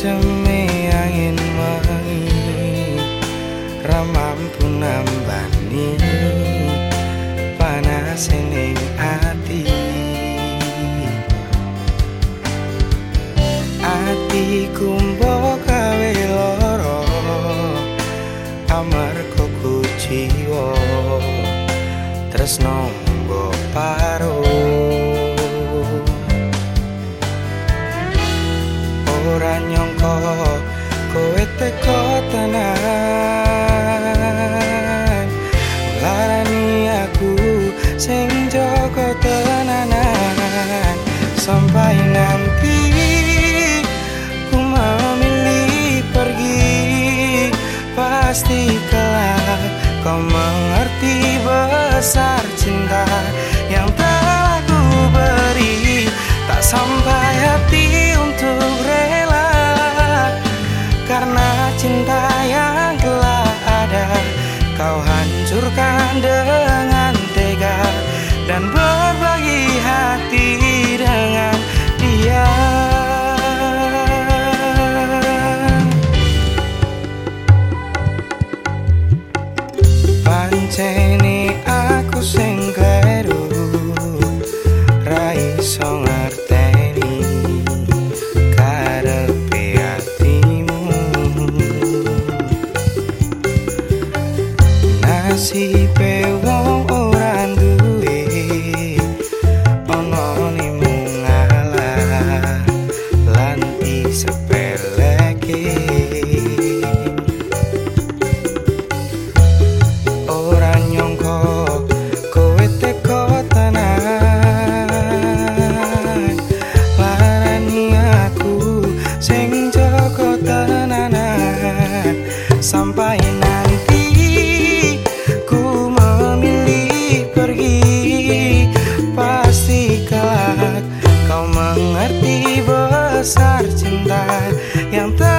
demi angin wangi ramam pun nambani panase ning ati. Atiku mbok kawe loro amar kok jiwa tresno mbok paro. Kau mengerti besar cinta yang telah ku beri. Tak sampai hati así. Mengerti besar cinta yang telah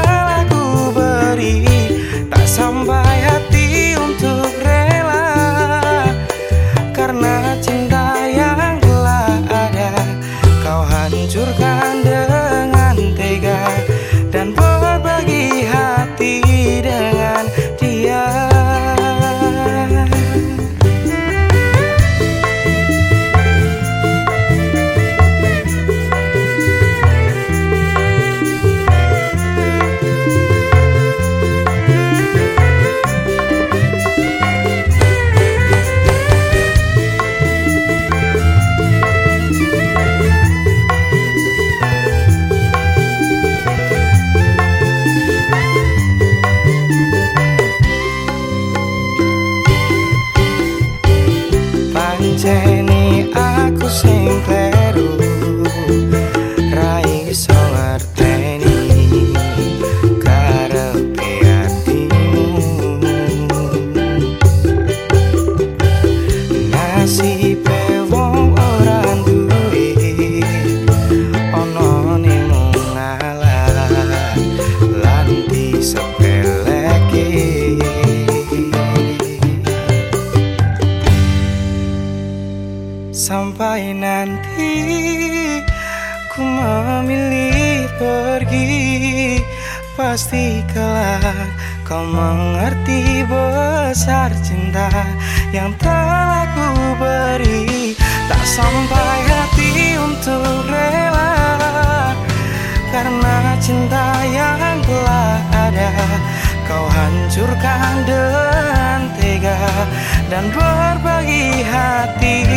Sampai nanti ku memilih pergi. Pasti kelak kau mengerti besar cinta Yang telah ku beri. Tak sampai hati untuk rela Karena cinta yang telah ada Kau hancurkan dengan tega Dan berbagi hati